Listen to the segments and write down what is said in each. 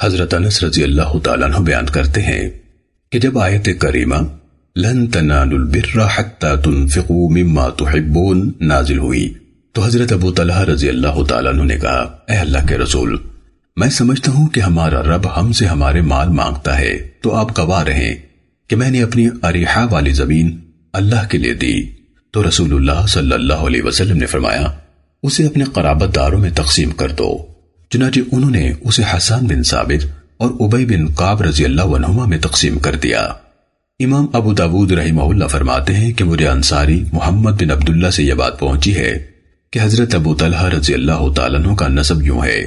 حضرت انس رضی اللہ تعالیٰ عنہ بیان کرتے ہیں کہ جب آیت کریمہ، لن تنالوا البر حتى تنفقوا مما تحبون نازل ہوئی، تو حضرت ابو طلحہ رضی اللہ تعالیٰ عنہ نے کہا، اے اللہ کے رسول، میں سمجھتا ہوں کہ ہمارا رب ہم سے ہمارے مال مانگتا ہے، تو آپ گواہ رہیں کہ میں نے اپنی اریحا والی زمین اللہ کے لیے دی۔ تو رسول اللہ صلی اللہ علیہ وسلم نے فرمایا، اسے اپنے قرابت داروں میں تقسیم کر دو۔ چنانچہ جی انہوں نے اسے حسان بن ثابت اور عبی بن قاب رضی اللہ عنہما میں تقسیم کر دیا۔ امام ابو داود رحمہ اللہ فرماتے ہیں کہ مجھے انصاری محمد بن عبداللہ سے یہ بات پہنچی ہے کہ حضرت ابو طلحہ رضی اللہ تعالیٰ عنہ کا نصب یوں ہے۔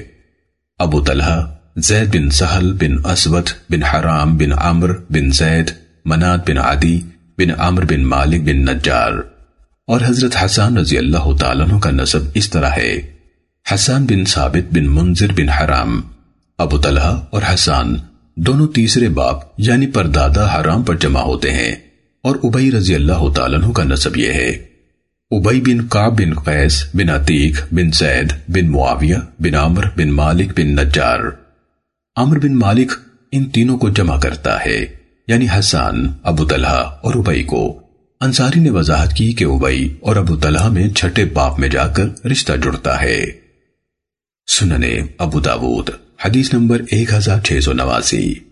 ابو طلحہ زید بن سہل بن اسود بن حرام بن عمر بن زید منات بن عدی بن عمر بن مالک بن نجار۔ اور حضرت حسان رضی اللہ تعالیٰ عنہ کا نصب اس طرح ہے۔ حسان بن ثابت بن منظر بن حرام، ابو طلحہ اور حسان دونوں تیسرے باپ یعنی پردادا حرام پر جمع ہوتے ہیں اور ابئی رضی اللہ تعالیٰ عنہ کا نصب یہ ہے۔ ابئی بن قاب بن قیس بن عتیق بن زید بن معاویہ بن عمر بن مالک بن نجار۔ عمر بن مالک ان تینوں کو جمع کرتا ہے یعنی حسان ابو طلحہ اور ابئی کو۔ انصاری نے وضاحت کی کہ ابئی اور ابو طلحہ میں چھٹے باپ میں جا کر رشتہ جڑتا ہے۔ سننے ابو داود حدیث نمبر 1689